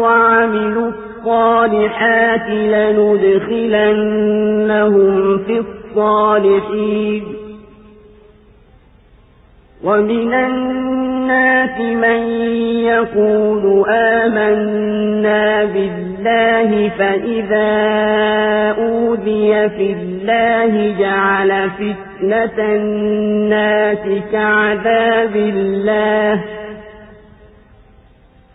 وعملوا الصالحات لندخلنهم في الصالحين. ومن الناس من يقول آمنا بالله فإذا أوذي في الله جعل فتنة الناس كعذاب الله.